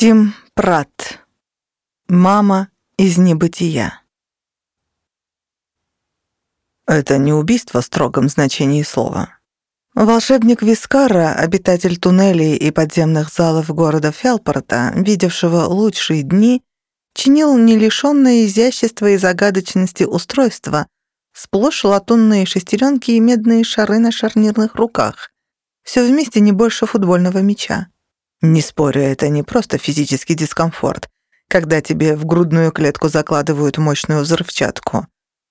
Тим Пратт. Мама из небытия. Это не убийство в строгом значении слова. Волшебник Вискара, обитатель туннелей и подземных залов города Фелпорта, видевшего лучшие дни, чинил не лишённое изящества и загадочности устройства, сплошь латунные шестеренки и медные шары на шарнирных руках. Все вместе не больше футбольного мяча. Не спорю, это не просто физический дискомфорт, когда тебе в грудную клетку закладывают мощную взрывчатку.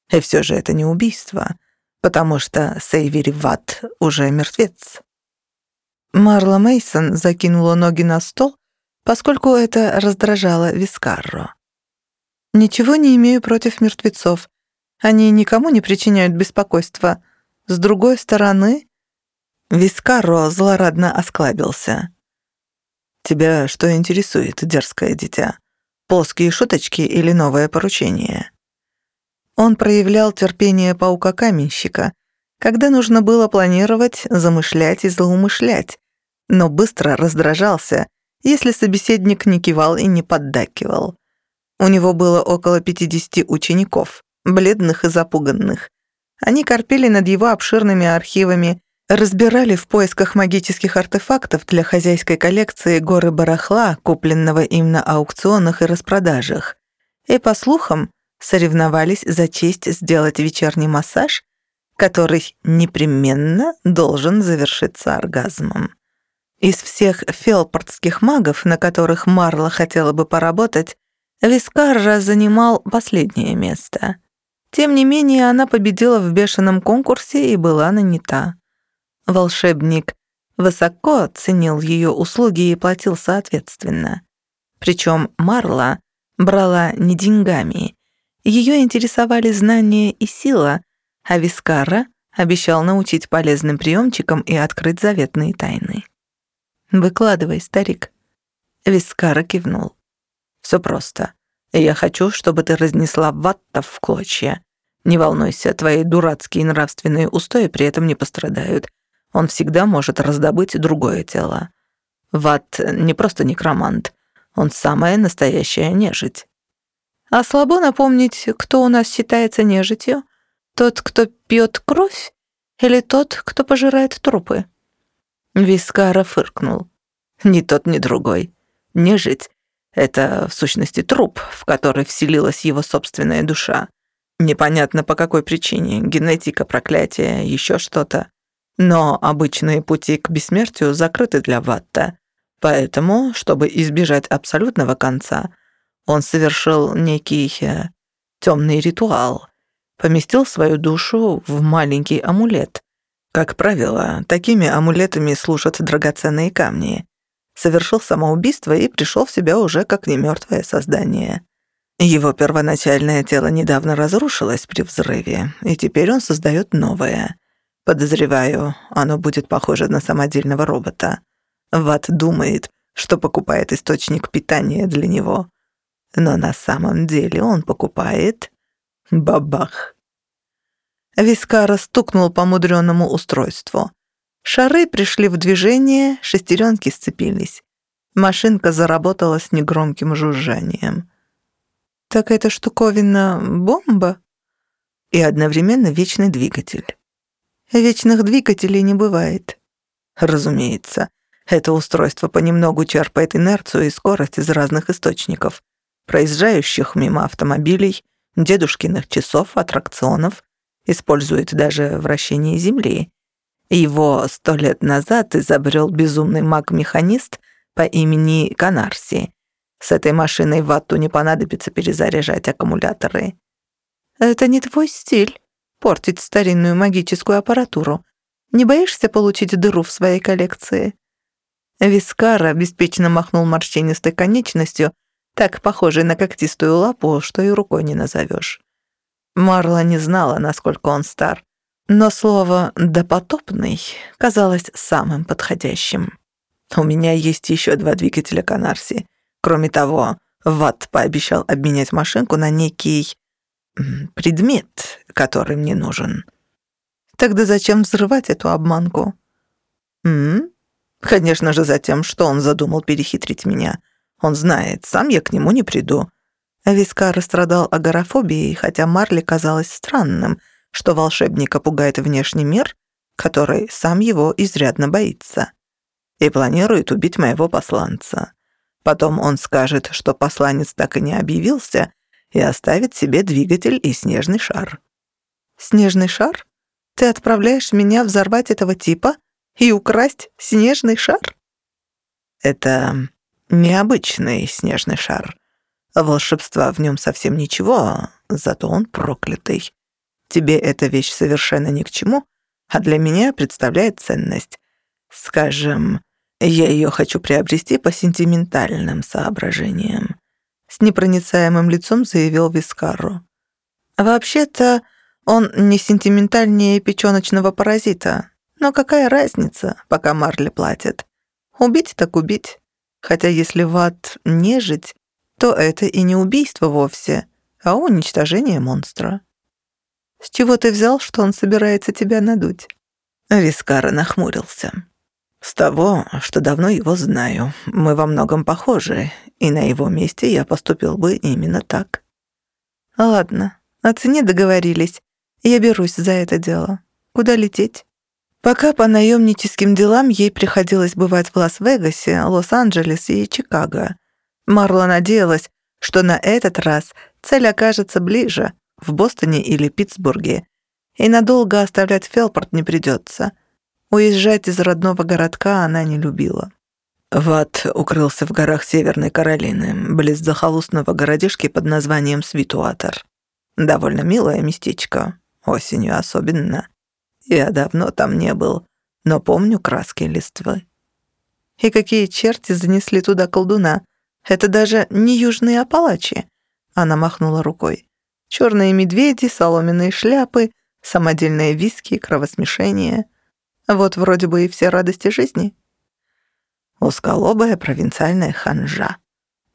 И все же это не убийство, потому что Сейвери Ватт уже мертвец. Марла Мейсон закинула ноги на стол, поскольку это раздражало Вискарро. «Ничего не имею против мертвецов. Они никому не причиняют беспокойства. С другой стороны...» Вискарро злорадно осклабился. «Тебя что интересует, дерзкое дитя? Плоские шуточки или новое поручение?» Он проявлял терпение паука-каменщика, когда нужно было планировать, замышлять и злоумышлять, но быстро раздражался, если собеседник не кивал и не поддакивал. У него было около 50 учеников, бледных и запуганных. Они корпели над его обширными архивами, разбирали в поисках магических артефактов для хозяйской коллекции горы барахла, купленного им на аукционах и распродажах. И, по слухам, соревновались за честь сделать вечерний массаж, который непременно должен завершиться оргазмом. Из всех фелпортских магов, на которых Марла хотела бы поработать, Вискарра занимал последнее место. Тем не менее, она победила в бешеном конкурсе и была нанята. Волшебник высоко ценил ее услуги и платил соответственно. Причем Марла брала не деньгами, ее интересовали знания и сила, а Вискара обещал научить полезным приемчикам и открыть заветные тайны. «Выкладывай, старик». Вискара кивнул. «Все просто. Я хочу, чтобы ты разнесла ваттов в клочья. Не волнуйся, твои дурацкие нравственные устои при этом не пострадают. Он всегда может раздобыть другое тело. Ватт не просто некромант, он самая настоящая нежить. А слабо напомнить, кто у нас считается нежитью? Тот, кто пьет кровь, или тот, кто пожирает трупы?» Вискара фыркнул. «Ни тот, ни другой. Нежить — это, в сущности, труп, в который вселилась его собственная душа. Непонятно по какой причине, генетика, проклятие, еще что-то. Но обычные пути к бессмертию закрыты для Ватта. Поэтому, чтобы избежать абсолютного конца — он совершил некий э, темный ритуал, поместил свою душу в маленький амулет. Как правило, такими амулетами служат драгоценные камни. Совершил самоубийство и пришел в себя уже как немертвое создание. Его первоначальное тело недавно разрушилось при взрыве, и теперь он создает новое. Подозреваю, оно будет похоже на самодельного робота. Ват думает, что покупает источник питания для него но на самом деле он покупает бабах. Вискара стукнул по мудреному устройству. Шары пришли в движение, шестеренки сцепились. Машинка заработала с негромким жужжанием. «Так эта штуковина — бомба?» И одновременно вечный двигатель. Вечных двигателей не бывает. Разумеется, это устройство понемногу черпает инерцию и скорость из разных источников проезжающих мимо автомобилей, дедушкиных часов, аттракционов, использует даже вращение Земли. Его сто лет назад изобрел безумный маг-механист по имени Канарси. С этой машиной Ватту не понадобится перезаряжать аккумуляторы. «Это не твой стиль — портить старинную магическую аппаратуру. Не боишься получить дыру в своей коллекции?» Вискара беспечно махнул морщинистой конечностью — так похожий на когтистую лапу, что и рукой не назовешь. Марла не знала, насколько он стар, но слово «допотопный» казалось самым подходящим. «У меня есть еще два двигателя Канарси. Кроме того, Ватт пообещал обменять машинку на некий предмет, который мне нужен. Тогда зачем взрывать эту обманку? М? Конечно же, за тем, что он задумал перехитрить меня. Он знает, сам я к нему не приду». Вискар страдал агорафобией, хотя Марли казалось странным, что волшебника пугает внешний мир, который сам его изрядно боится. И планирует убить моего посланца. Потом он скажет, что посланец так и не объявился, и оставит себе двигатель и снежный шар. «Снежный шар? Ты отправляешь меня взорвать этого типа и украсть снежный шар?» «Это необычный снежный шар. Волшебства в нем совсем ничего, зато он проклятый. Тебе эта вещь совершенно ни к чему, а для меня представляет ценность. Скажем, я ее хочу приобрести по сентиментальным соображениям. С непроницаемым лицом заявил Вискару. Вообще-то он не сентиментальнее печёночного паразита. Но какая разница, пока Марли платит? Убить так убить. Хотя если в ад нежить, то это и не убийство вовсе, а уничтожение монстра. С чего ты взял, что он собирается тебя надуть?» Вискара нахмурился. «С того, что давно его знаю. Мы во многом похожи, и на его месте я поступил бы именно так». «Ладно, о цене договорились. Я берусь за это дело. Куда лететь?» Пока по наемническим делам ей приходилось бывать в Лас-Вегасе, Лос-Анджелесе и Чикаго. Марла надеялась, что на этот раз цель окажется ближе, в Бостоне или Питтсбурге, и надолго оставлять Фелпорт не придется. Уезжать из родного городка она не любила. Ват укрылся в горах Северной Каролины, близ захолустного городишки под названием Свитуатор. Довольно милое местечко, осенью особенно. Я давно там не был, но помню краски листвы. И какие черти занесли туда колдуна? Это даже не южные Апалачи. Она махнула рукой. Черные медведи, соломенные шляпы, самодельные виски, кровосмешение. Вот вроде бы и все радости жизни. Узколобая провинциальная ханжа.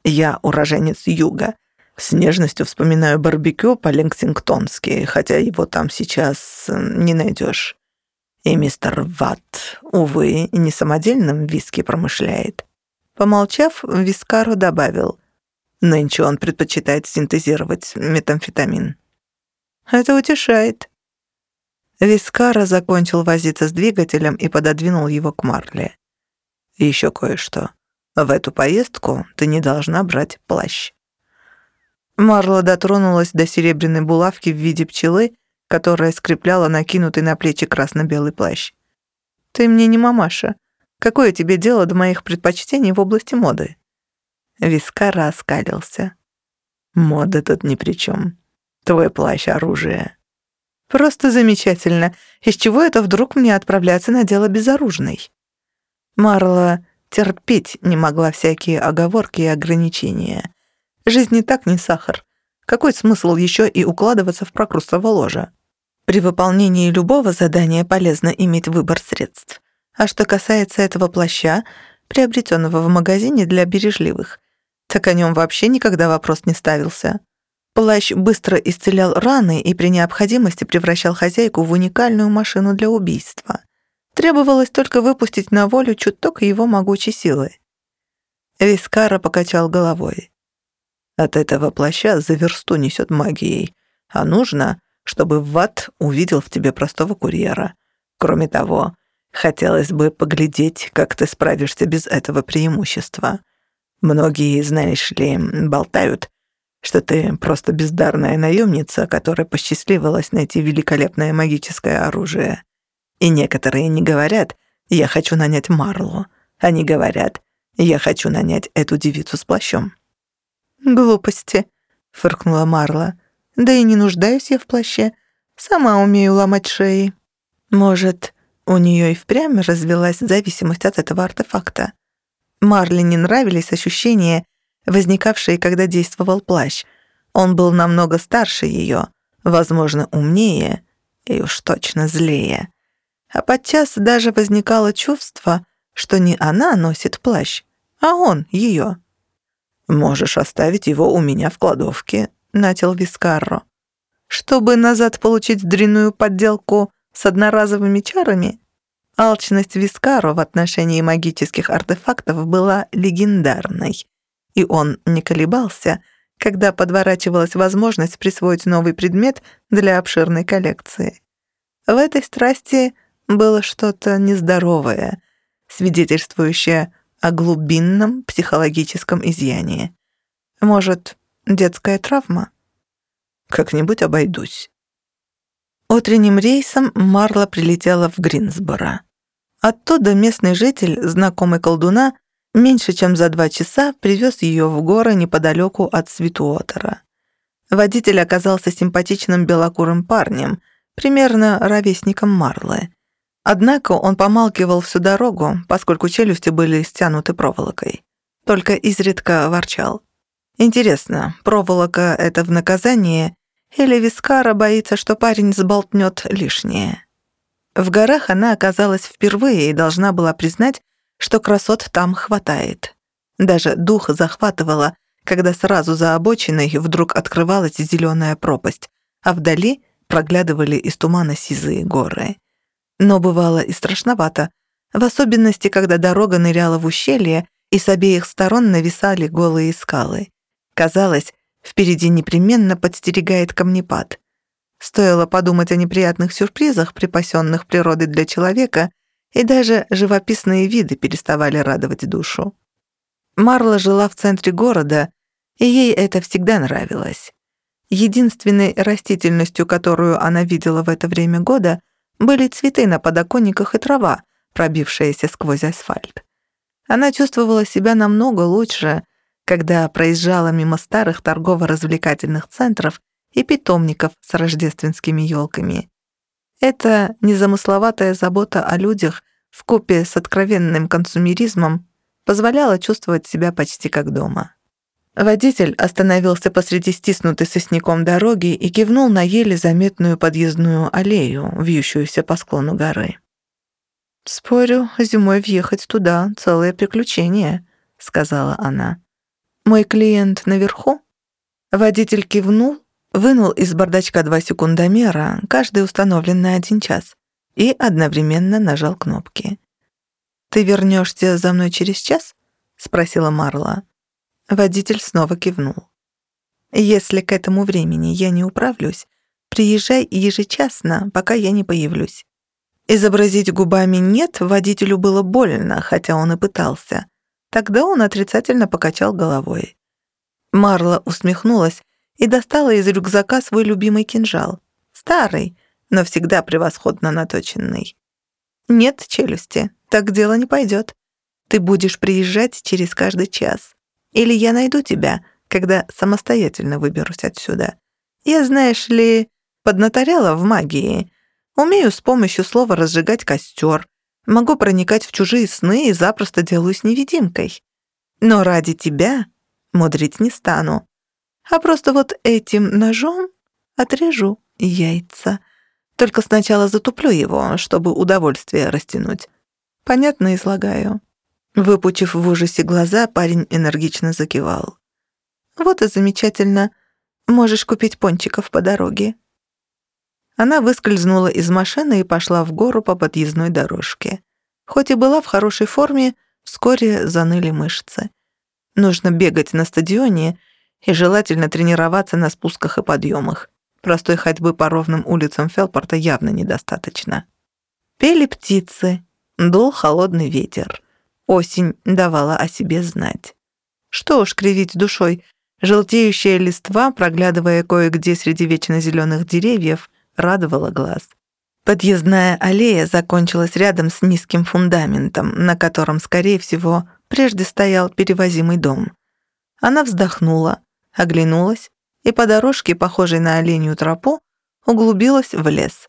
Я уроженец юга. С нежностью вспоминаю барбекю по-лексингтонски, хотя его там сейчас не найдешь. И мистер Ватт, увы, не самодельным виски промышляет. Помолчав, Вискаро добавил. Нынче он предпочитает синтезировать метамфетамин. Это утешает. Вискара закончил возиться с двигателем и пододвинул его к Марле. еще кое-что. В эту поездку ты не должна брать плащ. Марла дотронулась до серебряной булавки в виде пчелы, которая скрепляла накинутый на плечи красно-белый плащ. «Ты мне не мамаша. Какое тебе дело до моих предпочтений в области моды?» Вискара оскалился. «Мода тут ни при чем. Твой плащ — оружие». «Просто замечательно. Из чего это вдруг мне отправляться на дело безоружной?» Марла терпеть не могла всякие оговорки и ограничения. Жизнь не так не сахар. Какой смысл еще и укладываться в прокрустово ложа? При выполнении любого задания полезно иметь выбор средств. А что касается этого плаща, приобретенного в магазине для бережливых, так о нем вообще никогда вопрос не ставился. Плащ быстро исцелял раны и при необходимости превращал хозяйку в уникальную машину для убийства. Требовалось только выпустить на волю чуток его могучей силы. Вискара покачал головой. От этого плаща за версту несет магией, а нужно, чтобы Ват увидел в тебе простого курьера. Кроме того, хотелось бы поглядеть, как ты справишься без этого преимущества. Многие, знаешь ли, болтают, что ты просто бездарная наемница, которая посчастливилась найти великолепное магическое оружие. И некоторые не говорят «я хочу нанять Марлу», они говорят «я хочу нанять эту девицу с плащом». «Глупости», — фыркнула Марла. «Да и не нуждаюсь я в плаще. Сама умею ломать шеи». Может, у нее и впрямь развелась зависимость от этого артефакта. Марли не нравились ощущения, возникавшие, когда действовал плащ. Он был намного старше ее, возможно, умнее и уж точно злее. А подчас даже возникало чувство, что не она носит плащ, а он ее. «Можешь оставить его у меня в кладовке», — начал Вискарро. «Чтобы назад получить дрянную подделку с одноразовыми чарами?» Алчность Вискаро в отношении магических артефактов была легендарной, И он не колебался, когда подворачивалась возможность присвоить новый предмет для обширной коллекции. В этой страсти было что-то нездоровое, свидетельствующее о глубинном психологическом изъянии. Может, детская травма? Как-нибудь обойдусь. Утренним рейсом Марла прилетела в Гринсборо. Оттуда местный житель, знакомый колдуна, меньше чем за два часа привез ее в горы неподалеку от Свитуотера. Водитель оказался симпатичным белокурым парнем, примерно ровесником Марлы. Однако он помалкивал всю дорогу, поскольку челюсти были стянуты проволокой. Только изредка ворчал. Интересно, проволока — это в наказание, или Вискара боится, что парень сболтнет лишнее? В горах она оказалась впервые и должна была признать, что красот там хватает. Даже дух захватывало, когда сразу за обочиной вдруг открывалась зеленая пропасть, а вдали проглядывали из тумана сизые горы. Но бывало и страшновато, в особенности, когда дорога ныряла в ущелье, и с обеих сторон нависали голые скалы. Казалось, впереди непременно подстерегает камнепад. Стоило подумать о неприятных сюрпризах, припасенных природой для человека, и даже живописные виды переставали радовать душу. Марла жила в центре города, и ей это всегда нравилось. Единственной растительностью, которую она видела в это время года, были цветы на подоконниках и трава, пробившаяся сквозь асфальт. Она чувствовала себя намного лучше, когда проезжала мимо старых торгово-развлекательных центров и питомников с рождественскими елками. Эта незамысловатая забота о людях в купе с откровенным консумеризмом позволяла чувствовать себя почти как дома. Водитель остановился посреди стиснутой сосняком дороги и кивнул на еле заметную подъездную аллею, вьющуюся по склону горы. «Спорю, зимой въехать туда — целое приключение», — сказала она. «Мой клиент наверху?» Водитель кивнул, вынул из бардачка два секундомера, каждый установлен на один час, и одновременно нажал кнопки. «Ты вернешься за мной через час?» — спросила Марла. Водитель снова кивнул. «Если к этому времени я не управлюсь, приезжай ежечасно, пока я не появлюсь». Изобразить губами «нет» водителю было больно, хотя он и пытался. Тогда он отрицательно покачал головой. Марла усмехнулась и достала из рюкзака свой любимый кинжал. Старый, но всегда превосходно наточенный. «Нет челюсти, так дело не пойдет. Ты будешь приезжать через каждый час. Или я найду тебя, когда самостоятельно выберусь отсюда. Я, знаешь ли, поднаторяла в магии. Умею с помощью слова разжигать костер. Могу проникать в чужие сны и запросто делаюсь невидимкой. Но ради тебя мудрить не стану. А просто вот этим ножом отрежу яйца. Только сначала затуплю его, чтобы удовольствие растянуть. Понятно излагаю. Выпучив в ужасе глаза, парень энергично закивал. «Вот и замечательно. Можешь купить пончиков по дороге». Она выскользнула из машины и пошла в гору по подъездной дорожке. Хоть и была в хорошей форме, вскоре заныли мышцы. Нужно бегать на стадионе и желательно тренироваться на спусках и подъемах. Простой ходьбы по ровным улицам Фелпорта явно недостаточно. Пели птицы, дул холодный ветер. Осень давала о себе знать. Что уж кривить душой, желтеющая листва, проглядывая кое-где среди вечно зеленых деревьев, радовала глаз. Подъездная аллея закончилась рядом с низким фундаментом, на котором, скорее всего, прежде стоял перевозимый дом. Она вздохнула, оглянулась и по дорожке, похожей на оленью тропу, углубилась в лес.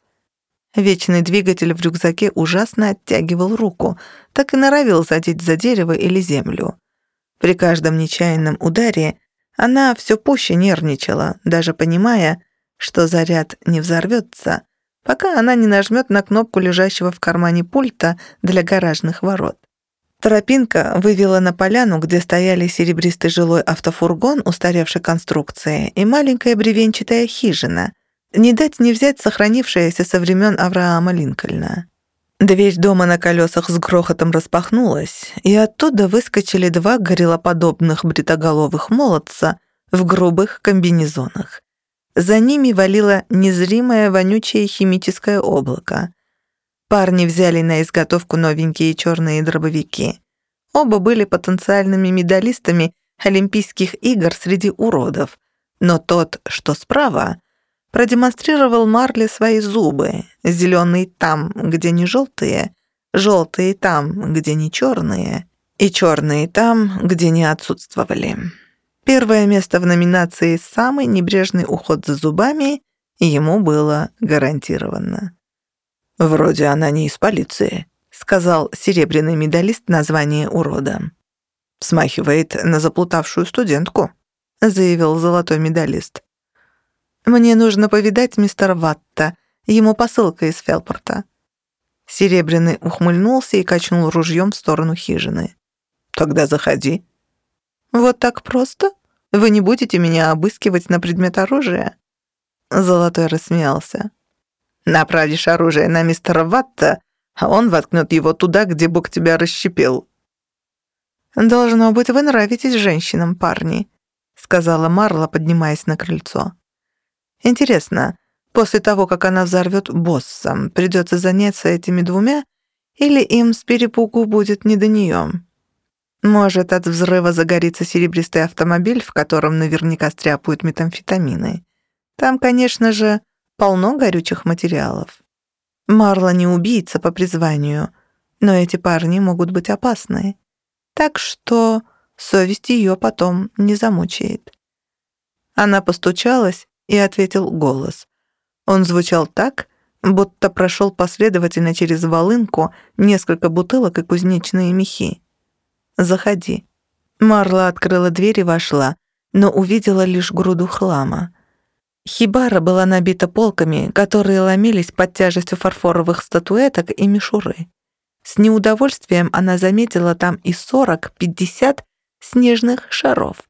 Вечный двигатель в рюкзаке ужасно оттягивал руку, так и норовил задеть за дерево или землю. При каждом нечаянном ударе она все пуще нервничала, даже понимая, что заряд не взорвется, пока она не нажмет на кнопку лежащего в кармане пульта для гаражных ворот. Тропинка вывела на поляну, где стояли серебристый жилой автофургон устаревшей конструкции и маленькая бревенчатая хижина — не дать не взять сохранившаяся со времен Авраама Линкольна. Дверь дома на колесах с грохотом распахнулась, и оттуда выскочили два гориллоподобных бритоголовых молодца в грубых комбинезонах. За ними валило незримое вонючее химическое облако. Парни взяли на изготовку новенькие черные дробовики. Оба были потенциальными медалистами Олимпийских игр среди уродов, но тот, что справа, продемонстрировал Марли свои зубы, зеленые там, где не желтые, желтые там, где не черные, и черные там, где не отсутствовали. Первое место в номинации «Самый небрежный уход за зубами» ему было гарантировано. «Вроде она не из полиции», — сказал серебряный медалист название урода. «Смахивает на заплутавшую студентку», — заявил золотой медалист. «Мне нужно повидать мистера Ватта. Ему посылка из Фелпорта». Серебряный ухмыльнулся и качнул ружьем в сторону хижины. «Тогда заходи». «Вот так просто? Вы не будете меня обыскивать на предмет оружия?» Золотой рассмеялся. «Направишь оружие на мистера Ватта, а он воткнет его туда, где Бог тебя расщепил». «Должно быть, вы нравитесь женщинам, парни», — сказала Марла, поднимаясь на крыльцо. Интересно, после того, как она взорвет босса, придется заняться этими двумя, или им с перепугу будет не до нее? Может, от взрыва загорится серебристый автомобиль, в котором наверняка стряпают метамфетамины. Там, конечно же, полно горючих материалов. Марла не убийца по призванию, но эти парни могут быть опасны. Так что совесть ее потом не замучает. Она постучалась, и ответил голос. Он звучал так, будто прошел последовательно через волынку несколько бутылок и кузнечные мехи. «Заходи». Марла открыла дверь и вошла, но увидела лишь груду хлама. Хибара была набита полками, которые ломились под тяжестью фарфоровых статуэток и мишуры. С неудовольствием она заметила там и 40-50 снежных шаров.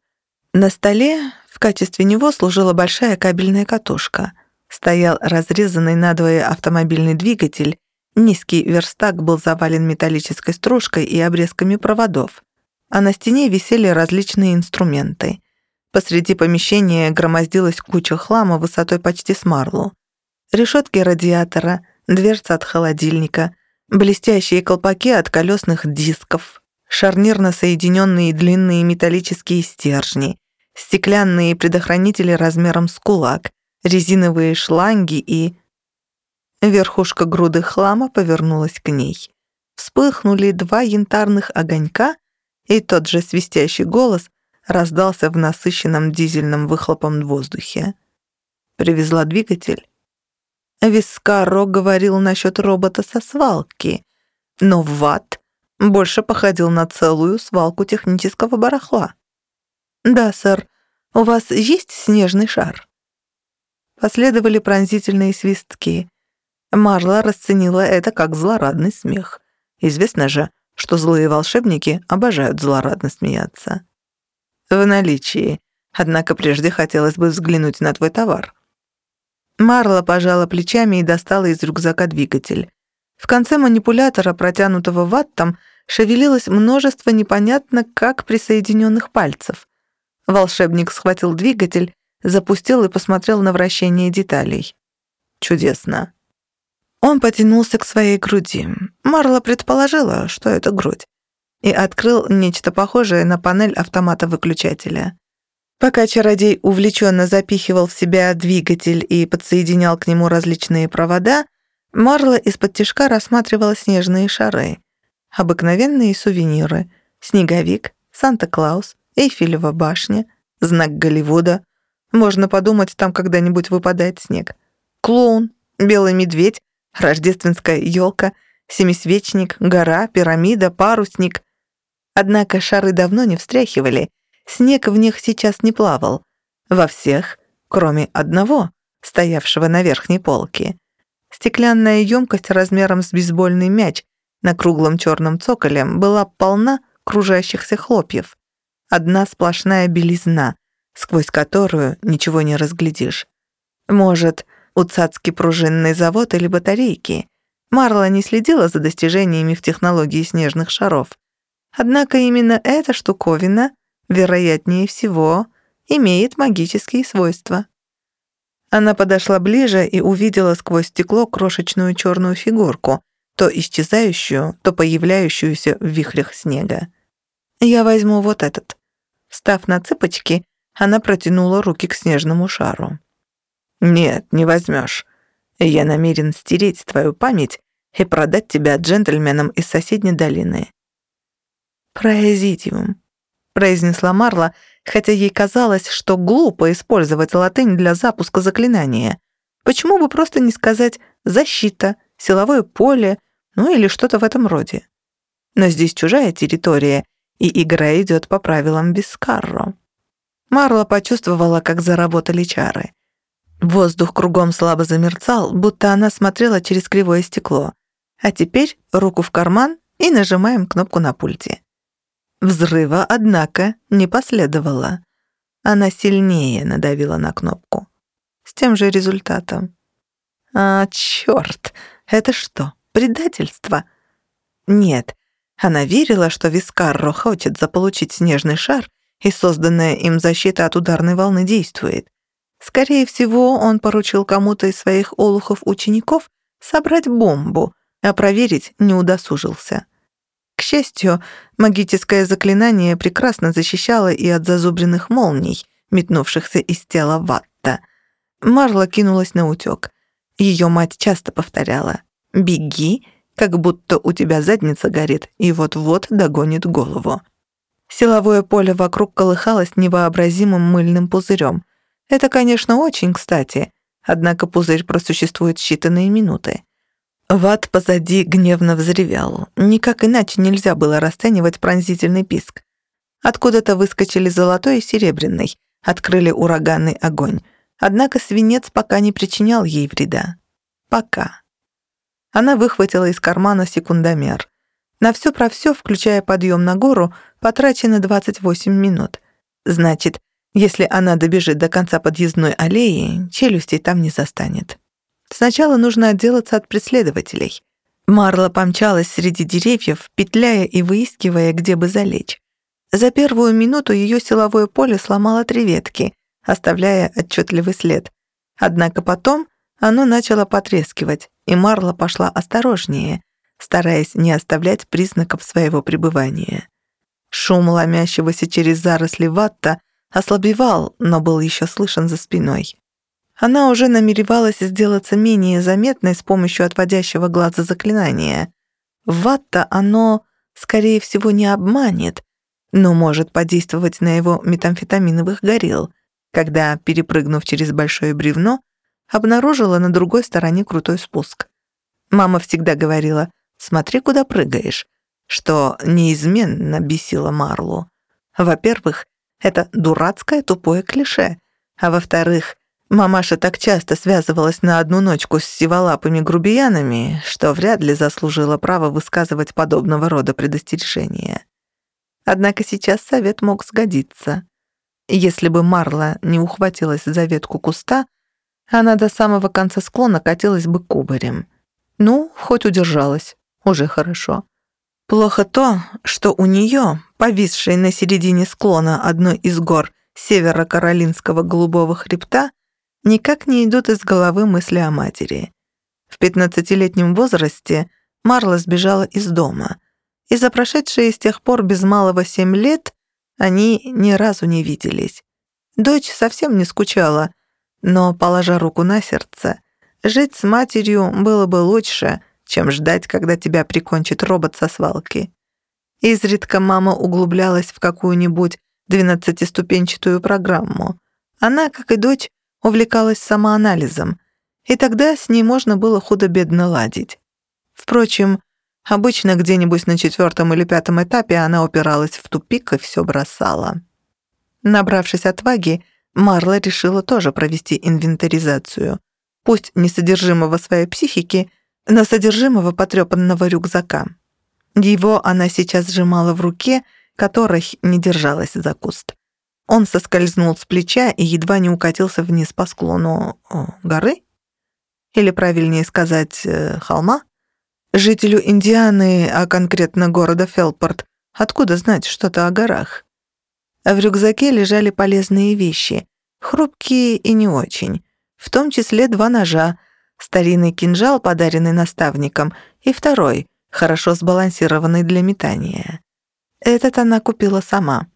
На столе в качестве него служила большая кабельная катушка. Стоял разрезанный надвое автомобильный двигатель, низкий верстак был завален металлической стружкой и обрезками проводов, а на стене висели различные инструменты. Посреди помещения громоздилась куча хлама высотой почти с марлу. Решетки радиатора, дверца от холодильника, блестящие колпаки от колесных дисков, шарнирно соединенные длинные металлические стержни, стеклянные предохранители размером с кулак, резиновые шланги и... Верхушка груды хлама повернулась к ней. Вспыхнули два янтарных огонька, и тот же свистящий голос раздался в насыщенном дизельном выхлопом воздухе. Привезла двигатель. Вискаро говорил насчет робота со свалки, но Ватт больше походил на целую свалку технического барахла. «Да, сэр. У вас есть снежный шар?» Последовали пронзительные свистки. Марла расценила это как злорадный смех. Известно же, что злые волшебники обожают злорадно смеяться. «В наличии. Однако прежде хотелось бы взглянуть на твой товар». Марла пожала плечами и достала из рюкзака двигатель. В конце манипулятора, протянутого ваттом, шевелилось множество непонятно как присоединенных пальцев. Волшебник схватил двигатель, запустил и посмотрел на вращение деталей. Чудесно. Он потянулся к своей груди. Марла предположила, что это грудь, и открыл нечто похожее на панель автомата-выключателя. Пока чародей увлеченно запихивал в себя двигатель и подсоединял к нему различные провода, Марла из-под тишка рассматривала снежные шары. Обыкновенные сувениры. Снеговик, Санта-Клаус, Эйфелева башня, знак Голливуда. Можно подумать, там когда-нибудь выпадает снег. Клоун, белый медведь, рождественская елка, семисвечник, гора, пирамида, парусник. Однако шары давно не встряхивали, снег в них сейчас не плавал. Во всех, кроме одного, стоявшего на верхней полке. Стеклянная емкость размером с бейсбольный мяч на круглом черном цоколе была полна кружащихся хлопьев. Одна сплошная белизна, сквозь которую ничего не разглядишь. Может, у цацки пружинный завод или батарейки. Марла не следила за достижениями в технологии снежных шаров. Однако именно эта штуковина, вероятнее всего, имеет магические свойства. Она подошла ближе и увидела сквозь стекло крошечную черную фигурку, то исчезающую, то появляющуюся в вихрях снега. «Я возьму вот этот». Став на цыпочки, она протянула руки к снежному шару. «Нет, не возьмешь. Я намерен стереть твою память и продать тебя джентльменам из соседней долины». «Проэзидиум», — произнесла Марла, хотя ей казалось, что глупо использовать латынь для запуска заклинания. Почему бы просто не сказать «защита», «силовое поле», ну или что-то в этом роде. Но здесь чужая территория, и игра идет по правилам Бескарро. Марла почувствовала, как заработали чары. Воздух кругом слабо замерцал, будто она смотрела через кривое стекло. А теперь руку в карман и нажимаем кнопку на пульте. Взрыва, однако, не последовало. Она сильнее надавила на кнопку. С тем же результатом. А, чёрт, это что, предательство? Нет, она верила, что Вискарро хочет заполучить снежный шар, и созданная им защита от ударной волны действует. Скорее всего, он поручил кому-то из своих олухов-учеников собрать бомбу, а проверить не удосужился. К счастью, магическое заклинание прекрасно защищало и от зазубренных молний, метнувшихся из тела Ватта. Марла кинулась на утёк. Её мать часто повторяла «Беги, как будто у тебя задница горит и вот-вот догонит голову». Силовое поле вокруг колыхалось невообразимым мыльным пузырем. Это, конечно, очень кстати, однако пузырь просуществует считанные минуты. Ват позади гневно взревел. Никак иначе нельзя было расценивать пронзительный писк. Откуда-то выскочили золотой и серебряный, открыли ураганный огонь. Однако свинец пока не причинял ей вреда. Пока. Она выхватила из кармана секундомер. На все про все, включая подъем на гору, потрачено 28 минут. Значит, если она добежит до конца подъездной аллеи, челюстей там не застанет. Сначала нужно отделаться от преследователей. Марла помчалась среди деревьев, петляя и выискивая, где бы залечь. За первую минуту ее силовое поле сломало три ветки, оставляя отчетливый след. Однако потом оно начало потрескивать, и Марла пошла осторожнее, стараясь не оставлять признаков своего пребывания. Шум ломящегося через заросли ватта ослабевал, но был еще слышен за спиной. Она уже намеревалась сделаться менее заметной с помощью отводящего глаза заклинания. Ватта оно, скорее всего, не обманет, но может подействовать на его метамфетаминовых горил, когда, перепрыгнув через большое бревно, обнаружила на другой стороне крутой спуск. Мама всегда говорила «смотри, куда прыгаешь», что неизменно бесило Марлу. Во-первых, это дурацкое тупое клише, а во-вторых, мамаша так часто связывалась на одну ночку с сиволапыми грубиянами, что вряд ли заслужила право высказывать подобного рода предостережения. Однако сейчас совет мог сгодиться. Если бы Марла не ухватилась за ветку куста, она до самого конца склона катилась бы кубарем. Ну, хоть удержалась, уже хорошо. Плохо то, что у нее, повисшей на середине склона одной из гор северо-каролинского голубого хребта, никак не идут из головы мысли о матери. В пятнадцатилетнем возрасте Марла сбежала из дома, и за прошедшие с тех пор без малого семь лет они ни разу не виделись. Дочь совсем не скучала — но, положа руку на сердце, жить с матерью было бы лучше, чем ждать, когда тебя прикончит робот со свалки. Изредка мама углублялась в какую-нибудь двенадцатиступенчатую программу. Она, как и дочь, увлекалась самоанализом, и тогда с ней можно было худо-бедно ладить. Впрочем, обычно где-нибудь на четвертом или пятом этапе она упиралась в тупик и все бросала. Набравшись отваги, Марла решила тоже провести инвентаризацию. Пусть не содержимого своей психики, но содержимого потрёпанного рюкзака. Его она сейчас сжимала в руке, которой не держалась за куст. Он соскользнул с плеча и едва не укатился вниз по склону о, горы? Или, правильнее сказать, э, холма? Жителю Индианы, а конкретно города Фелпорт, откуда знать что-то о горах? В рюкзаке лежали полезные вещи, хрупкие и не очень, в том числе два ножа, старинный кинжал, подаренный наставником, и второй, хорошо сбалансированный для метания. Этот она купила сама.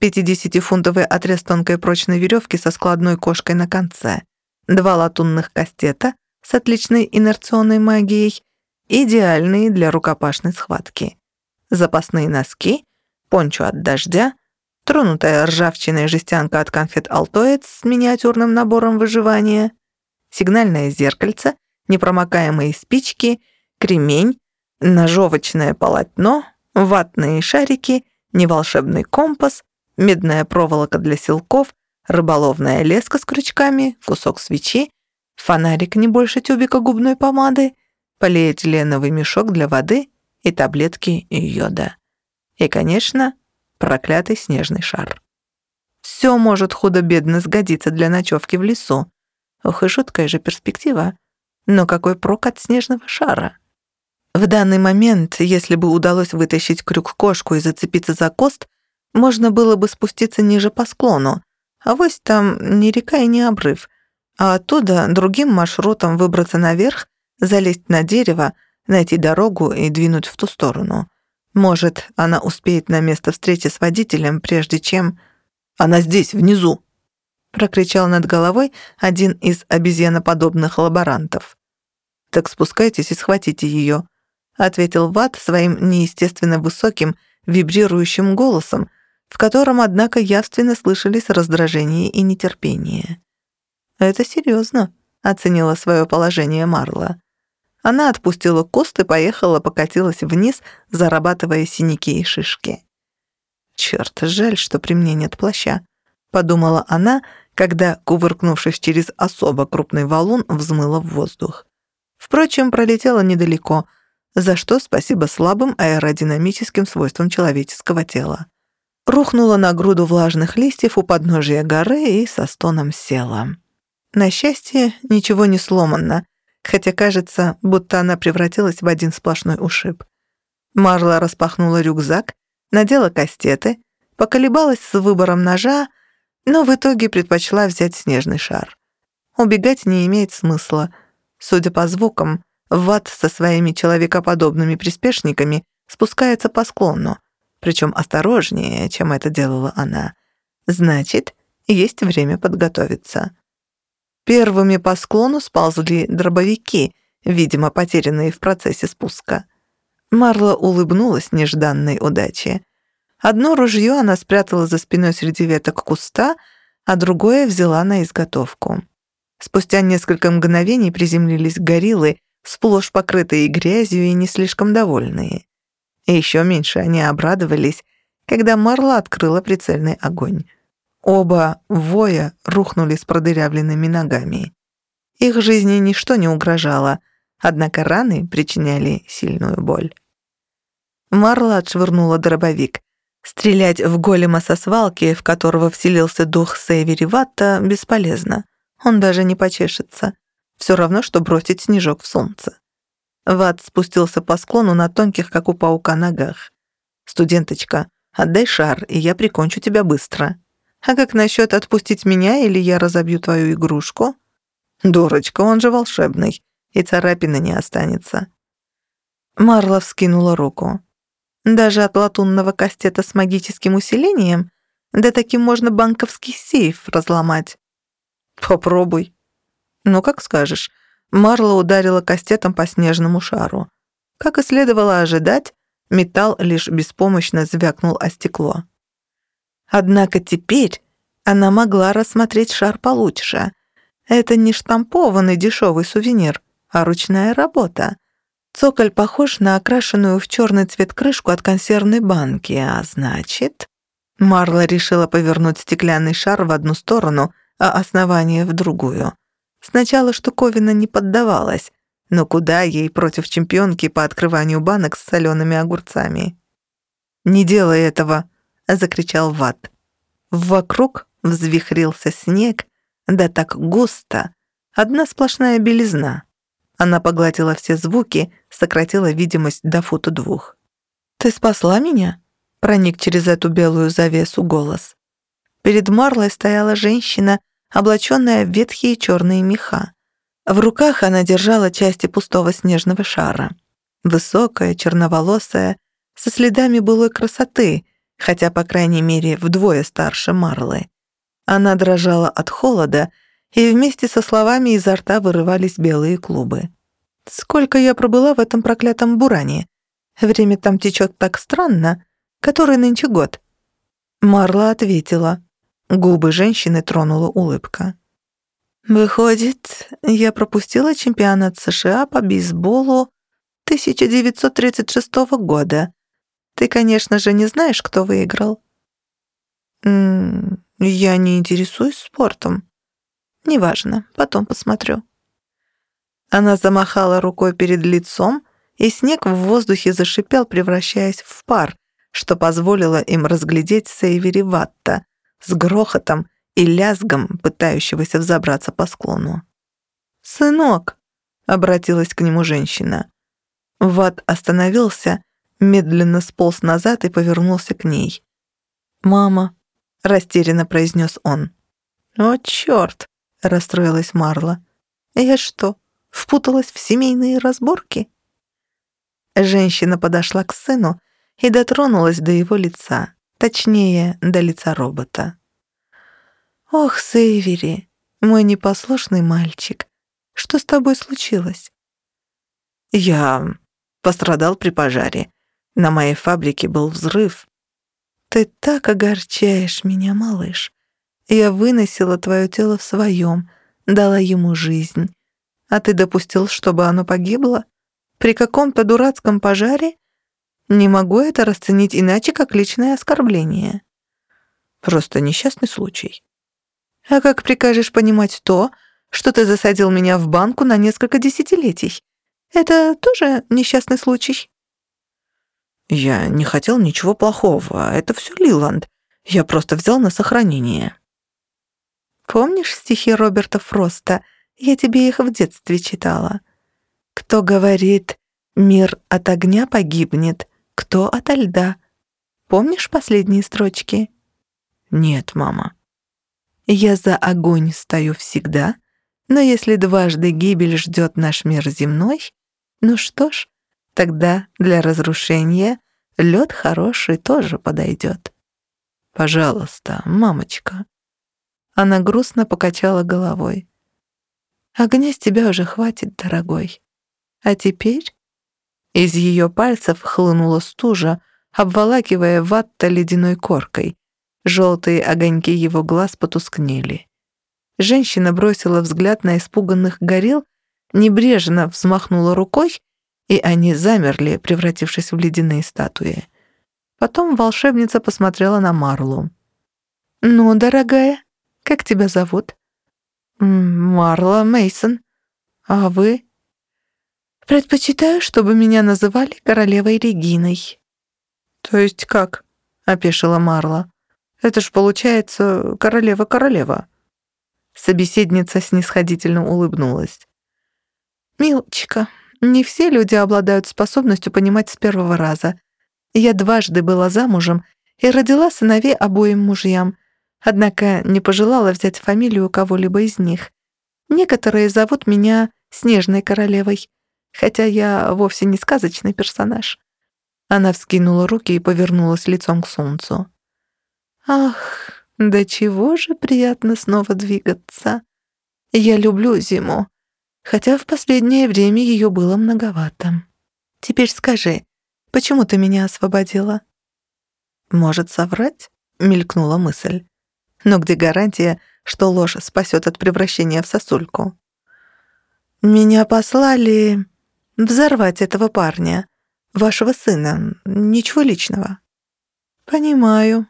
50-фунтовый отрез тонкой прочной веревки со складной кошкой на конце, два латунных кастета с отличной инерционной магией идеальные для рукопашной схватки. Запасные носки, пончо от дождя, тронутая ржавчиной жестянка от конфет «Алтоец» с миниатюрным набором выживания, сигнальное зеркальце, непромокаемые спички, кремень, ножовочное полотно, ватные шарики, неволшебный компас, медная проволока для силков, рыболовная леска с крючками, кусок свечи, фонарик не больше тюбика губной помады, полиэтиленовый мешок для воды и таблетки йода. И, конечно, проклятый снежный шар. Все может худо-бедно сгодиться для ночевки в лесу. Ох и жуткая же перспектива. Но какой прок от снежного шара? В данный момент, если бы удалось вытащить крюк-кошку и зацепиться за кост, можно было бы спуститься ниже по склону, а вось там не река и не обрыв, а оттуда другим маршрутом выбраться наверх залезть на дерево, найти дорогу и двинуть в ту сторону. Может, она успеет на место встречи с водителем, прежде чем... «Она здесь, внизу!» — прокричал над головой один из обезьяноподобных лаборантов. «Так спускайтесь и схватите ее», — ответил Ват своим неестественно высоким, вибрирующим голосом, в котором, однако, явственно слышались раздражение и нетерпение. «Это серьезно», — оценила свое положение Марла. Она отпустила куст и поехала, покатилась вниз, зарабатывая синяки и шишки. «Чёрт, жаль, что при мне нет плаща», — подумала она, когда, кувыркнувшись через особо крупный валун, взмыла в воздух. Впрочем, пролетела недалеко, за что спасибо слабым аэродинамическим свойствам человеческого тела. Рухнула на груду влажных листьев у подножия горы и со стоном села. На счастье, ничего не сломано, хотя кажется, будто она превратилась в один сплошной ушиб. Марла распахнула рюкзак, надела кастеты, поколебалась с выбором ножа, но в итоге предпочла взять снежный шар. Убегать не имеет смысла. Судя по звукам, Ват со своими человекоподобными приспешниками спускается по склону, причем осторожнее, чем это делала она. Значит, есть время подготовиться. Первыми по склону сползли дробовики, видимо, потерянные в процессе спуска. Марла улыбнулась нежданной удаче. Одно ружье она спрятала за спиной среди веток куста, а другое взяла на изготовку. Спустя несколько мгновений приземлились гориллы, сплошь покрытые грязью и не слишком довольные. Еще меньше они обрадовались, когда Марла открыла прицельный огонь. Оба воя рухнули с продырявленными ногами. Их жизни ничто не угрожало, однако раны причиняли сильную боль. Марла отшвырнула дробовик. Стрелять в голема со свалки, в которого вселился дух Сейвери Ватта, бесполезно. Он даже не почешется. Все равно, что бросить снежок в солнце. Ват спустился по склону на тонких, как у паука, ногах. «Студенточка, отдай шар, и я прикончу тебя быстро», а как насчет отпустить меня, или я разобью твою игрушку? Дурочка, он же волшебный, и царапины не останется. Марла вскинула руку. Даже от латунного кастета с магическим усилением? Да таким можно банковский сейф разломать. Попробуй. Ну, как скажешь. Марла ударила кастетом по снежному шару. Как и следовало ожидать, металл лишь беспомощно звякнул о стекло. Однако теперь она могла рассмотреть шар получше. Это не штампованный дешевый сувенир, а ручная работа. Цоколь похож на окрашенную в черный цвет крышку от консервной банки, а значит... Марла решила повернуть стеклянный шар в одну сторону, а основание в другую. Сначала штуковина не поддавалась, но куда ей против чемпионки по открыванию банок с солеными огурцами? «Не делай этого!» — закричал Ват. Вокруг взвихрился снег, да так густо, одна сплошная белизна. Она погладила все звуки, сократила видимость до фута двух. «Ты спасла меня?» — проник через эту белую завесу голос. Перед Марлой стояла женщина, облаченная в ветхие черные меха. В руках она держала части пустого снежного шара. Высокая, черноволосая, со следами былой красоты, хотя, по крайней мере, вдвое старше Марлы. Она дрожала от холода, и вместе со словами изо рта вырывались белые клубы. «Сколько я пробыла в этом проклятом буране? Время там течет так странно. Который нынче год?» Марла ответила. Губы женщины тронула улыбка. «Выходит, я пропустила чемпионат США по бейсболу 1936 года. Ты, конечно же, не знаешь, кто выиграл?» «М -м, «Я не интересуюсь спортом», Неважно, потом посмотрю». Она замахала рукой перед лицом, и снег в воздухе зашипел, превращаясь в пар, что позволило им разглядеть Сейвери Ватта с грохотом и лязгом, пытающегося взобраться по склону. «Сынок!» — обратилась к нему женщина. Ват остановился, медленно сполз назад и повернулся к ней. «Мама!» — растерянно произнес он. «О, чёрт!» — расстроилась Марла. «Я что, впуталась в семейные разборки?» Женщина подошла к сыну и дотронулась до его лица, точнее, до лица робота. «Ох, Сейвери, мой непослушный мальчик, что с тобой случилось?» «Я пострадал при пожаре. На моей фабрике был взрыв». «Ты так огорчаешь меня, малыш. Я выносила твое тело в своем, дала ему жизнь. А ты допустил, чтобы оно погибло? При каком-то дурацком пожаре? Не могу это расценить иначе, как личное оскорбление. Просто несчастный случай. А как прикажешь понимать то, что ты засадил меня в банку на несколько десятилетий? Это тоже несчастный случай? Я не хотел ничего плохого, это все Лиланд. Я просто взял на сохранение. Помнишь стихи Роберта Фроста? Я тебе их в детстве читала. Кто говорит «Мир от огня погибнет», кто ото льда? Помнишь последние строчки? Нет, мама. Я за огонь стою всегда, но если дважды гибель ждет наш мир земной, ну что ж, тогда для разрушения лед хороший тоже подойдет. Пожалуйста, мамочка. Она грустно покачала головой. «Огня с тебя уже хватит, дорогой. А теперь...» Из ее пальцев хлынула стужа, обволакивая ватта ледяной коркой. Желтые огоньки его глаз потускнели. Женщина бросила взгляд на испуганных горил, небрежно взмахнула рукой, и они замерли, превратившись в ледяные статуи. Потом волшебница посмотрела на Марлу. «Ну, дорогая, как тебя зовут?» «Марла Мейсон. А вы?» «Предпочитаю, чтобы меня называли королевой Региной». «То есть как?» — опешила Марла. «Это ж получается королева-королева». Собеседница снисходительно улыбнулась. «Милочка, не все люди обладают способностью понимать с первого раза. Я дважды была замужем и родила сыновей обоим мужьям, Однако не пожелала взять фамилию кого-либо из них. Некоторые зовут меня Снежной Королевой, хотя я вовсе не сказочный персонаж. Она вскинула руки и повернулась лицом к солнцу. «Ах, да чего же приятно снова двигаться. Я люблю зиму, хотя в последнее время ее было многовато. Теперь скажи, почему ты меня освободила?» «Может, соврать?» — мелькнула мысль. Но где гарантия, что ложь спасет от превращения в сосульку? «Меня послали взорвать этого парня, вашего сына, ничего личного». «Понимаю.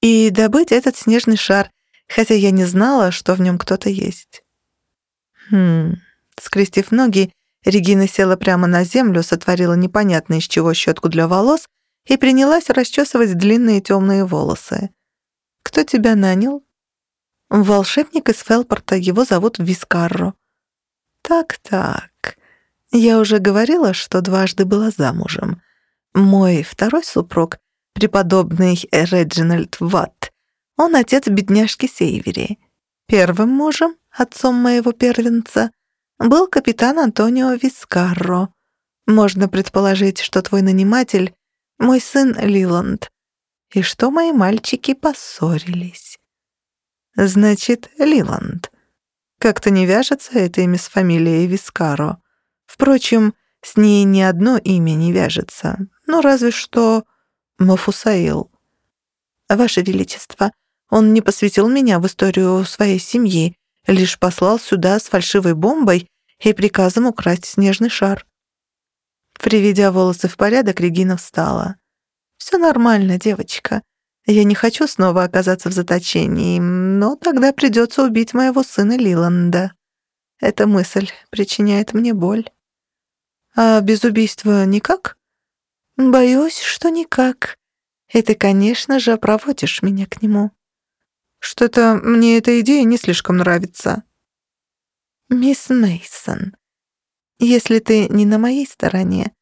И добыть этот снежный шар, хотя я не знала, что в нем кто-то есть». «Хм...» Скрестив ноги, Регина села прямо на землю, сотворила непонятно из чего щетку для волос и принялась расчесывать длинные темные волосы. Кто тебя нанял?» «Волшебник из Фелпорта, его зовут Вискарро». «Так-так, Я уже говорила, что дважды была замужем. Мой второй супруг, преподобный Реджинальд Ватт, он отец бедняжки Сейвери. Первым мужем, отцом моего первенца, был капитан Антонио Вискарро. Можно предположить, что твой наниматель — мой сын Лиланд, и что мои мальчики поссорились. Значит, Лиланд. Как-то не вяжется это имя с фамилией Вискаро. Впрочем, с ней ни одно имя не вяжется, ну разве что Мафусаил. Ваше Величество, он не посвятил меня в историю своей семьи, лишь послал сюда с фальшивой бомбой и приказом украсть снежный шар. Приведя волосы в порядок, Регина встала. «Все нормально, девочка. Я не хочу снова оказаться в заточении, но тогда придется убить моего сына Лиланда. Эта мысль причиняет мне боль». «А без убийства никак?» «Боюсь, что никак. И ты, конечно же, проводишь меня к нему». «Что-то мне эта идея не слишком нравится». «Мисс Мейсон, если ты не на моей стороне,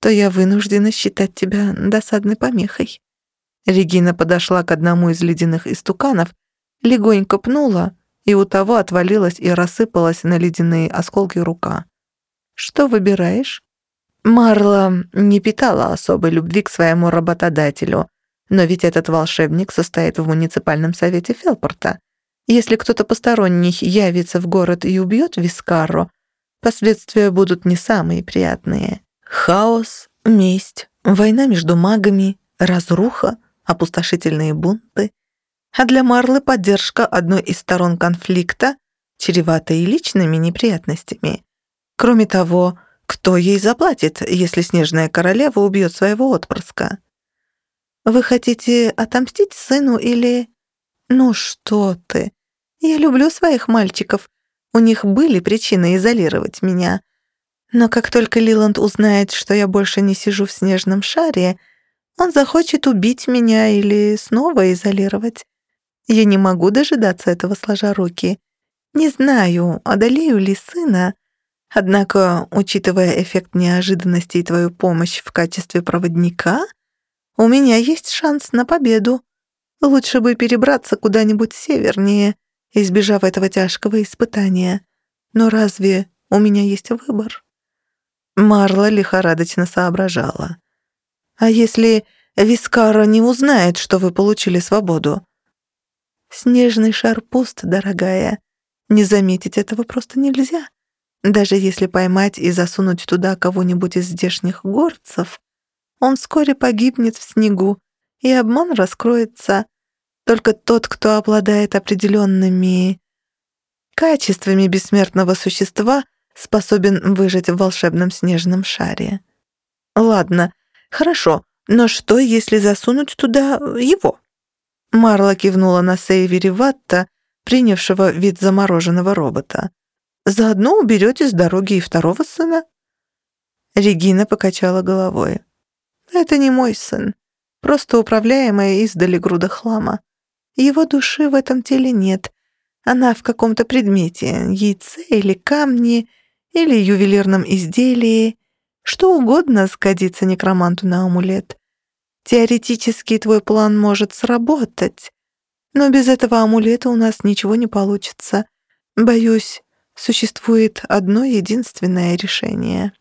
то я вынуждена считать тебя досадной помехой». Регина подошла к одному из ледяных истуканов, легонько пнула, и у того отвалилась и рассыпалась на ледяные осколки рука. «Что выбираешь?» Марла не питала особой любви к своему работодателю, но ведь этот волшебник состоит в муниципальном совете Фелпорта. Если кто-то посторонний явится в город и убьет Вискарро, последствия будут не самые приятные. Хаос, месть, война между магами, разруха, опустошительные бунты. А для Марлы поддержка одной из сторон конфликта чревата и личными неприятностями. Кроме того, кто ей заплатит, если Снежная Королева убьет своего отпрыска? Вы хотите отомстить сыну или... Ну что ты? Я люблю своих мальчиков. У них были причины изолировать меня. Но как только Лиланд узнает, что я больше не сижу в снежном шаре, он захочет убить меня или снова изолировать. Я не могу дожидаться этого сложа руки. Не знаю, одолею ли сына, однако, учитывая эффект неожиданности и твою помощь в качестве проводника, у меня есть шанс на победу. Лучше бы перебраться куда-нибудь севернее, избежав этого тяжкого испытания. Но разве у меня есть выбор? Марла лихорадочно соображала. «А если Вискара не узнает, что вы получили свободу?» «Снежный шар пуст, дорогая. Не заметить этого просто нельзя. Даже если поймать и засунуть туда кого-нибудь из здешних горцев, он вскоре погибнет в снегу, и обман раскроется. Только тот, кто обладает определенными качествами бессмертного существа, способен выжить в волшебном снежном шаре. Ладно, хорошо, но что, если засунуть туда его? Марла кивнула на Сейвери Ватта, принявшего вид замороженного робота. «Заодно уберете с дороги и второго сына?» Регина покачала головой. «Это не мой сын, просто управляемая издали груда хлама. Его души в этом теле нет. Она в каком-то предмете, яйце или камне, или ювелирном изделии. Что угодно сгодится некроманту на амулет. Теоретически твой план может сработать, но без этого амулета у нас ничего не получится. Боюсь, существует одно единственное решение.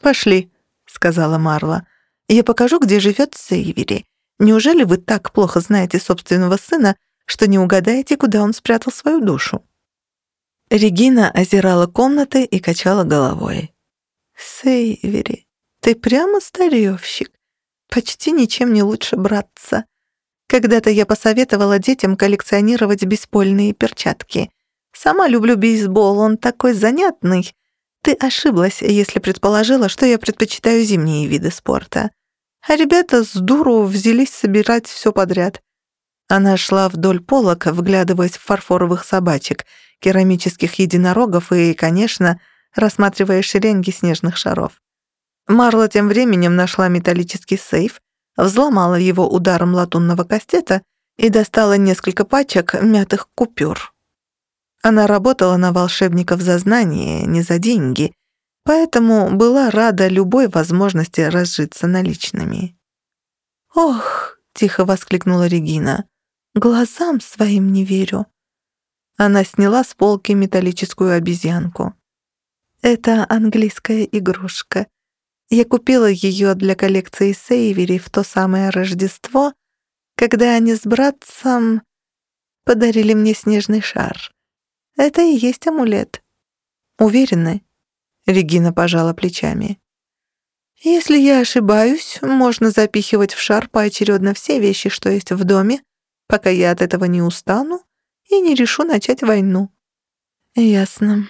«Пошли», — сказала Марла. «Я покажу, где живет Сейвери. Неужели вы так плохо знаете собственного сына, что не угадаете, куда он спрятал свою душу?» Регина озирала комнаты и качала головой. «Сейвери, ты прямо старьевщик. Почти ничем не лучше братца. Когда-то я посоветовала детям коллекционировать бейсбольные перчатки. Сама люблю бейсбол, он такой занятный. Ты ошиблась, если предположила, что я предпочитаю зимние виды спорта. А ребята с дуру взялись собирать все подряд. Она шла вдоль полок, вглядываясь в фарфоровых собачек — керамических единорогов и, конечно, рассматривая шеренги снежных шаров. Марла тем временем нашла металлический сейф, взломала его ударом латунного кастета и достала несколько пачек мятых купюр. Она работала на волшебников за знания, не за деньги, поэтому была рада любой возможности разжиться наличными. «Ох!» — тихо воскликнула Регина. «Глазам своим не верю». Она сняла с полки металлическую обезьянку. «Это английская игрушка. Я купила ее для коллекции Сейвери в то самое Рождество, когда они с братцем подарили мне снежный шар. Это и есть амулет. Уверены?» Регина пожала плечами. «Если я ошибаюсь, можно запихивать в шар поочередно все вещи, что есть в доме, пока я от этого не устану и не решу начать войну». «Ясно».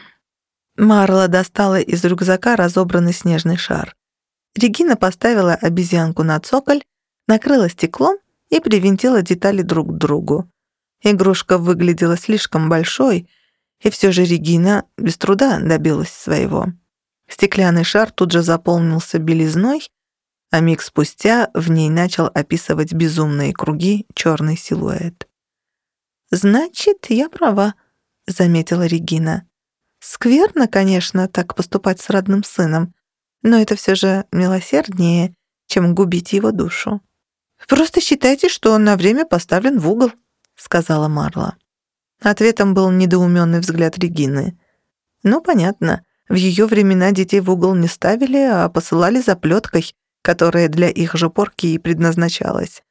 Марла достала из рюкзака разобранный снежный шар. Регина поставила обезьянку на цоколь, накрыла стеклом и привинтила детали друг к другу. Игрушка выглядела слишком большой, и все же Регина без труда добилась своего. Стеклянный шар тут же заполнился белизной, а миг спустя в ней начал описывать безумные круги черный силуэт. «Значит, я права», — заметила Регина. «Скверно, конечно, так поступать с родным сыном, но это все же милосерднее, чем губить его душу». «Просто считайте, что он на время поставлен в угол», — сказала Марла. Ответом был недоуменный взгляд Регины. «Ну, понятно. В ее времена детей в угол не ставили, а посылали за плеткой, которая для их же порки и предназначалась.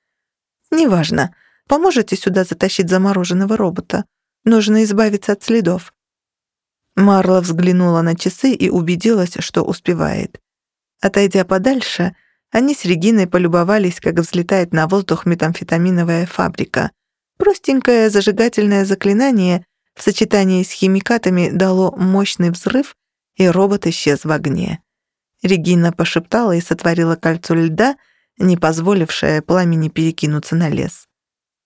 «Неважно. Поможете сюда затащить замороженного робота? Нужно избавиться от следов». Марла взглянула на часы и убедилась, что успевает. Отойдя подальше, они с Региной полюбовались, как взлетает на воздух метамфетаминовая фабрика. Простенькое зажигательное заклинание в сочетании с химикатами дало мощный взрыв и робот исчез в огне. Регина пошептала и сотворила кольцо льда, не позволившее пламени перекинуться на лес.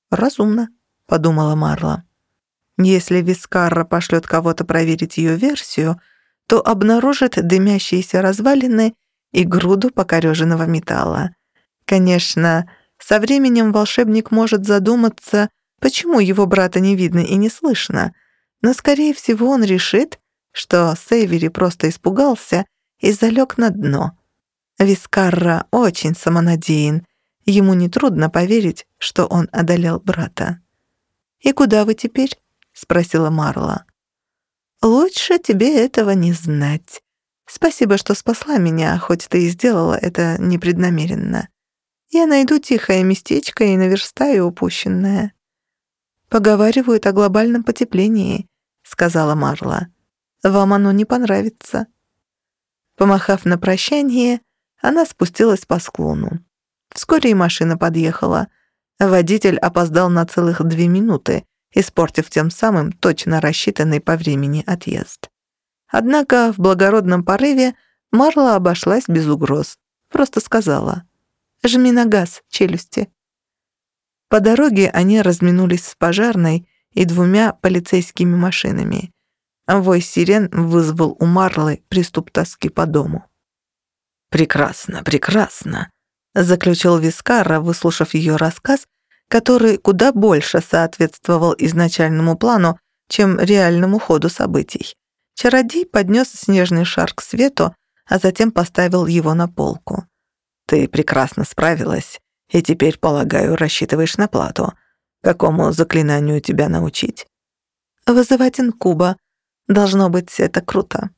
«Разумно», — подумала Марла. «Если Вискарра пошлет кого-то проверить ее версию, то обнаружит дымящиеся развалины и груду покореженного металла. Конечно, со временем волшебник может задуматься, почему его брата не видно и не слышно, но, скорее всего, он решит, что Сейвери просто испугался и залег на дно. Вискарра очень самонадеян, ему нетрудно поверить, что он одолел брата. «И куда вы теперь?» — спросила Марла. «Лучше тебе этого не знать. Спасибо, что спасла меня, хоть ты и сделала это непреднамеренно. Я найду тихое местечко и наверстаю упущенное». «Поговаривают о глобальном потеплении», — сказала Марла. Вам оно не понравится». Помахав на прощание, она спустилась по склону. Вскоре и машина подъехала. Водитель опоздал на целых две минуты, испортив тем самым точно рассчитанный по времени отъезд. Однако в благородном порыве Марла обошлась без угроз. Просто сказала «Жми на газ, челюсти». По дороге они разминулись с пожарной и двумя полицейскими машинами. Вой сирен вызвал у Марлы приступ тоски по дому. «Прекрасно, прекрасно», — заключил Вискара, выслушав ее рассказ, который куда больше соответствовал изначальному плану, чем реальному ходу событий. Чародей поднес снежный шар к свету, а затем поставил его на полку. «Ты прекрасно справилась, и теперь, полагаю, рассчитываешь на плату. Какому заклинанию тебя научить?» «Вызывать инкуба», Должно быть, это круто».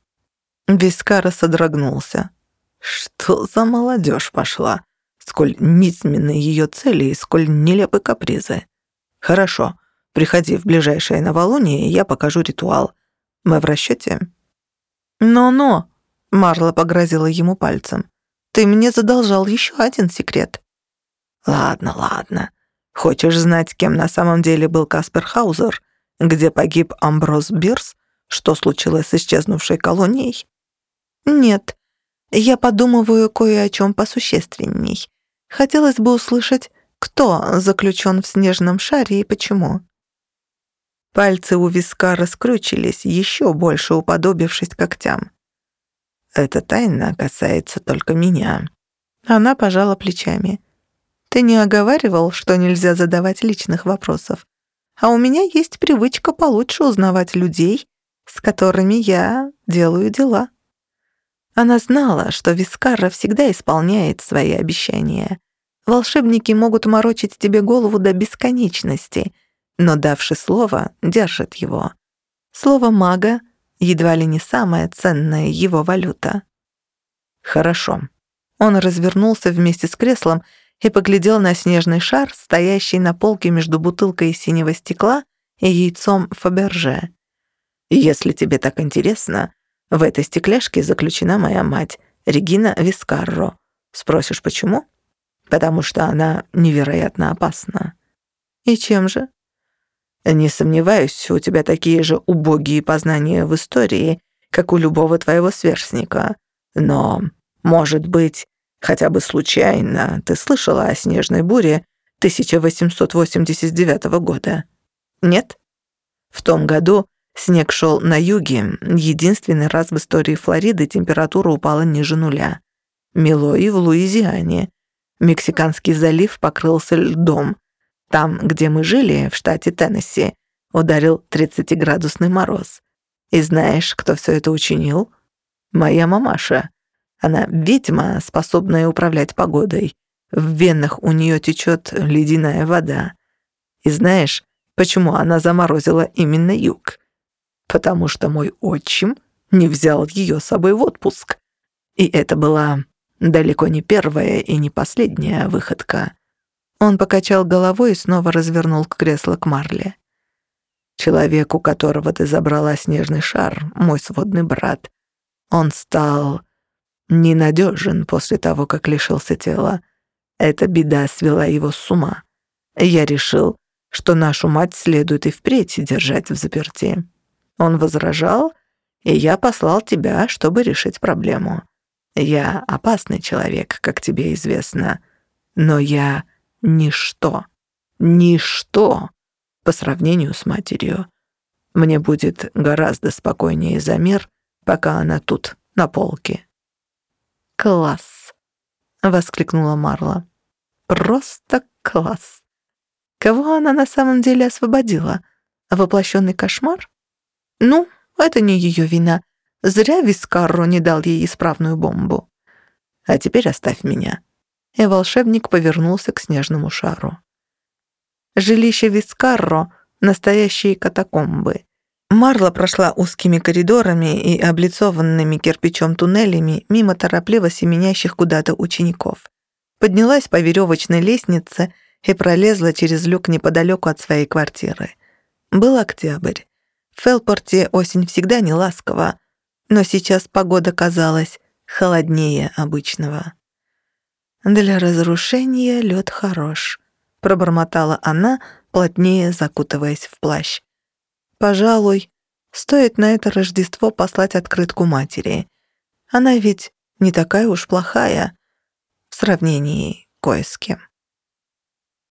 Вискара содрогнулся. «Что за молодежь пошла? Сколь низменны ее цели и сколь нелепы капризы. Хорошо, приходи в ближайшее новолуние, и я покажу ритуал. Мы в расчете. «Но-но», — Марла погрозила ему пальцем, «ты мне задолжал еще один секрет». «Ладно, ладно. Хочешь знать, кем на самом деле был Каспер Хаузер, где погиб Амброс Бирс что случилось с исчезнувшей колонией? Нет, я подумываю кое о чем посущественней. Хотелось бы услышать, кто заключен в снежном шаре и почему. Пальцы у виска раскручились, еще больше уподобившись когтям. «Эта тайна касается только меня». Она пожала плечами. «Ты не оговаривал, что нельзя задавать личных вопросов? А у меня есть привычка получше узнавать людей с которыми я делаю дела. Она знала, что Вискарра всегда исполняет свои обещания. Волшебники могут морочить тебе голову до бесконечности, но, давши слово, держат его. Слово мага — едва ли не самая ценная его валюта. «Хорошо». Он развернулся вместе с креслом и поглядел на снежный шар, стоящий на полке между бутылкой синего стекла и яйцом Фаберже. «Если тебе так интересно, в этой стекляшке заключена моя мать, Регина Вискарро. Спросишь, почему? Потому что она невероятно опасна». «И чем же?» «Не сомневаюсь, у тебя такие же убогие познания в истории, как у любого твоего сверстника. Но, может быть, хотя бы случайно ты слышала о снежной буре 1889 года? Нет? В том году снег шел на юге, единственный раз в истории Флориды температура упала ниже нуля. Мело и в Луизиане. Мексиканский залив покрылся льдом. Там, где мы жили, в штате Теннесси, ударил 30-градусный мороз. И знаешь, кто все это учинил? Моя мамаша. Она ведьма, способная управлять погодой. В венах у нее течет ледяная вода. И знаешь, почему она заморозила именно юг? Потому что мой отчим не взял ее с собой в отпуск. И это была далеко не первая и не последняя выходка. Он покачал головой и снова развернул кресло к Марле. Человек, у которого ты забрала снежный шар, мой сводный брат, он стал ненадежен после того, как лишился тела. Эта беда свела его с ума. Я решил, что нашу мать следует и впредь держать в заперти. Он возражал, и я послал тебя, чтобы решить проблему. Я опасный человек, как тебе известно, но я ничто, ничто по сравнению с матерью. Мне будет гораздо спокойнее за мир, пока она тут, на полке. «Класс!» — воскликнула Марла. «Просто класс! Кого она на самом деле освободила? Воплощенный кошмар? Ну, это не ее вина. Зря Вискарро не дал ей исправную бомбу. А теперь оставь меня». И волшебник повернулся к снежному шару. Жилище Вискарро — настоящие катакомбы. Марла прошла узкими коридорами и облицованными кирпичом туннелями мимо торопливо семенящих куда-то учеников. Поднялась по веревочной лестнице и пролезла через люк неподалеку от своей квартиры. Был октябрь. В Фелпорте осень всегда не ласкова, но сейчас погода казалась холоднее обычного. «Для разрушения лед хорош», — пробормотала она, плотнее закутываясь в плащ. Пожалуй, стоит на это Рождество послать открытку матери. Она ведь не такая уж плохая в сравнении кое с кем.